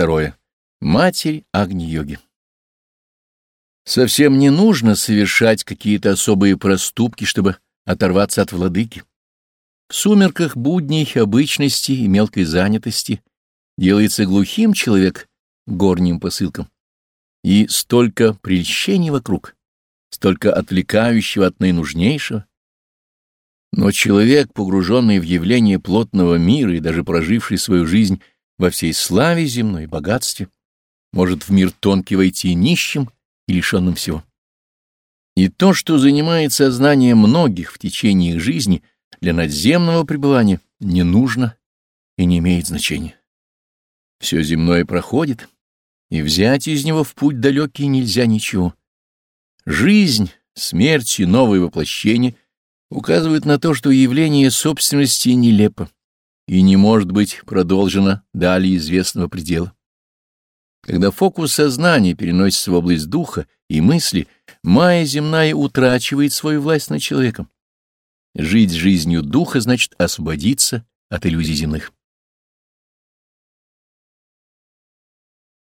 Второе. Матерь Агни-йоги. Совсем не нужно совершать какие-то особые проступки, чтобы оторваться от владыки. В сумерках будней, обычности и мелкой занятости делается глухим человек горним посылкам. И столько прельщений вокруг, столько отвлекающего от наинужнейшего. Но человек, погруженный в явление плотного мира и даже проживший свою жизнь во всей славе земной богатстве, может в мир тонкий войти нищим и лишенным всего. И то, что занимает сознание многих в течение их жизни, для надземного пребывания не нужно и не имеет значения. Все земное проходит, и взять из него в путь далекий нельзя ничего. Жизнь, смерть и новое воплощение указывают на то, что явление собственности нелепо и не может быть продолжено далее известного предела. Когда фокус сознания переносится в область духа и мысли, майя земная утрачивает свою власть над человеком. Жить жизнью духа значит освободиться от иллюзий земных.